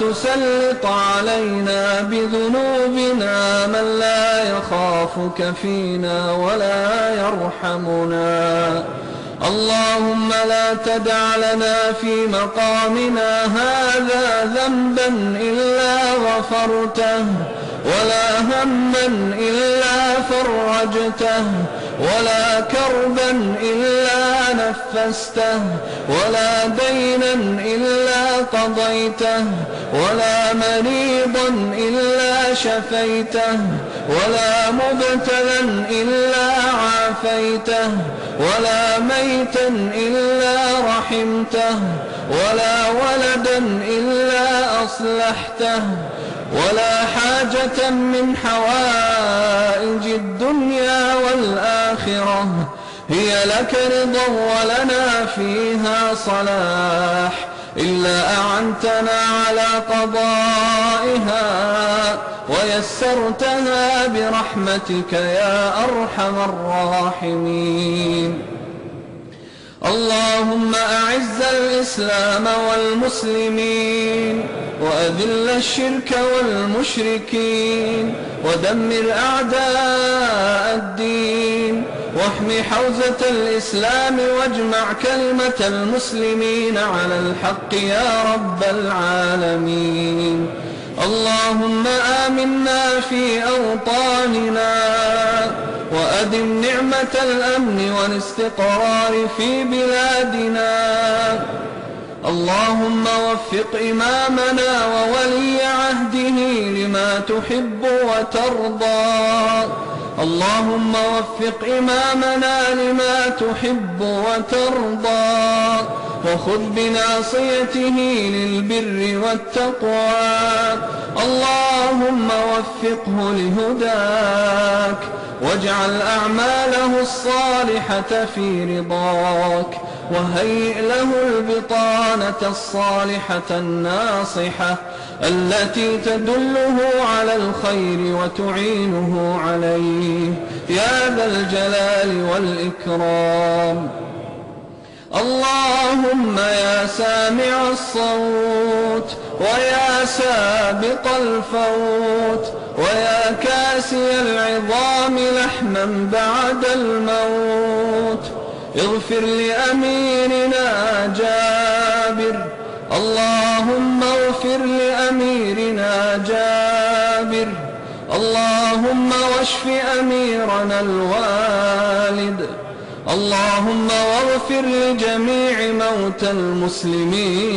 تسلط علينا بذنوبنا من لا يخافك فينا ولا يرحمنا. اللهم لا تدع لنا في مقامنا هذا ذنبا إلا غفرته ولا هما إلا فرجته. ولا كربا إلا نفسته ولا دينا إلا قضيته ولا مريضا إلا شفيته ولا مبتلا إلا عافيته ولا ميتا إلا رحمته ولا ولدا إلا أصلحته ولا حاجة من حوائج الدنيا والآخرة. هي لك رضا ولنا فيها صلاح. إلا أعنتنا على قضائها ويسرتها برحمتك يا أرحم الراحمين. اللهم أعز الإسلام والمسلمين. وأذل الشرك والمشركين ودمر أعداء الدين واحم حوزة الإسلام واجمع كلمة المسلمين على الحق يا رب العالمين. اللهم آمنا في أوطاننا وأدم نعمة الأمن والاستقرار في بلادنا. اللهم وفق إمامنا وولي عهده لما تحب وترضى. اللهم وفق إمامنا لما تحب وترضى. وخذ بناصيته للبر والتقوى. اللهم وفقه لهداك. واجعل أعماله الصالحة في رضاك وهيئ له البطانة الصالحة الناصحة التي تدله على الخير وتعينه عليه. يا ذا الجلال والإكرام. اللهم يا سامع الصوت ويا سابق الفوت ويا كاسي العظام لحما بعد الموت. اغفر لأميرنا جابر. اللهم اغفر لأميرنا جابر. اللهم واشف أميرنا الوالد. اللهم واغفر لجميع موتى المسلمين.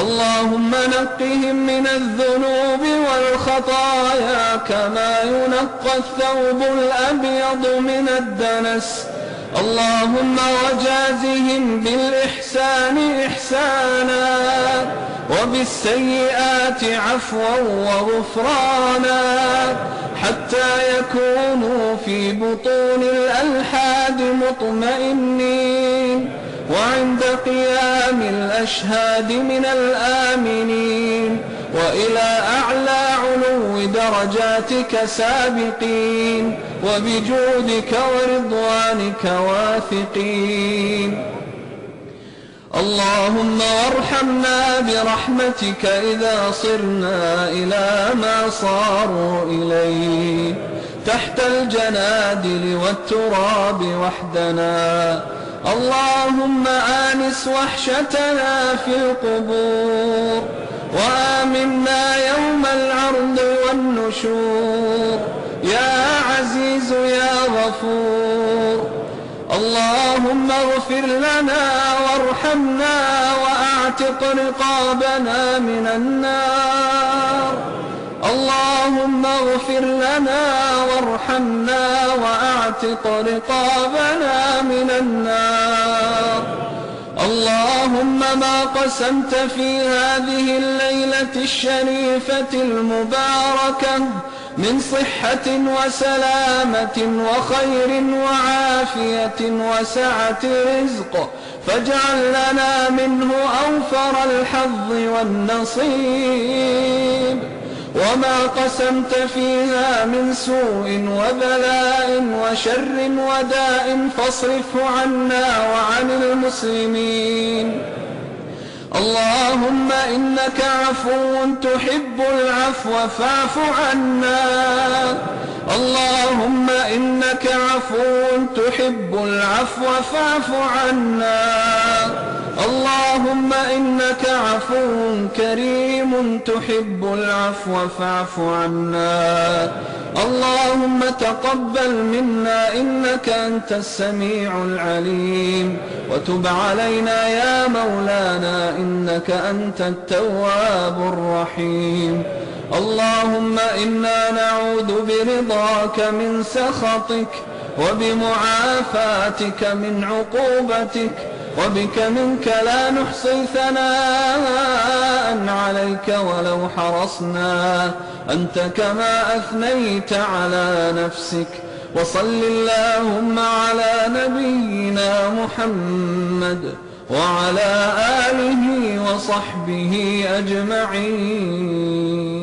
اللهم نقهم من الذنوب والخطايا كما ينقى الثوب الأبيض من الدنس. اللهم وجازهم بالإحسان إحسانا وبالسيئات عفوا وغفرانا حتى يكونوا في بطون الألحاد مطمئنين. وعند قيام الأشهاد من الآمنين وإلى أعلى علو درجاتك سابقين وبجودك ورضوانك واثقين. اللهم وارحمنا برحمتك إذا صرنا إلى ما صاروا إليه. تحت الجنادل والتراب وحدنا. اللهم آنس وحشتنا في القبور وآمنا يوم العرض والنشور. يا عزيز يا غفور. اللهم اغفر لنا وارحمنا وأعتق رقابنا من النار. اللهم اغفر لنا وارحمنا واعتق رقابنا من النار. اللهم ما قسمت في هذه الليلة الشريفة المباركة من صحة وسلامة وخير وعافية وسعة رزق فاجعل لنا منه أوفر الحظ والنصيب. وما قسمت فيها من سوء وبلاء وشر وداء فاصرفه عنا وعن المسلمين اللهم إنك عفو تحب العفو فاعف عنا اللهم إنك عفو تحب العفو فاعف عنا اللهم إنك عفو كريم تحب العفو فاعف عنا. اللهم تقبل منا إنك أنت السميع العليم. وتب علينا يا مولانا إنك أنت التواب الرحيم. اللهم إنا نعوذ برضاك من سخطك وبمعافاتك من عقوبتك وبك منك لا نحصي ثناء عليك ولو حرصنا. أنت كما أثنيت على نفسك. وصل اللهم على نبينا محمد وعلى آله وصحبه أجمعين.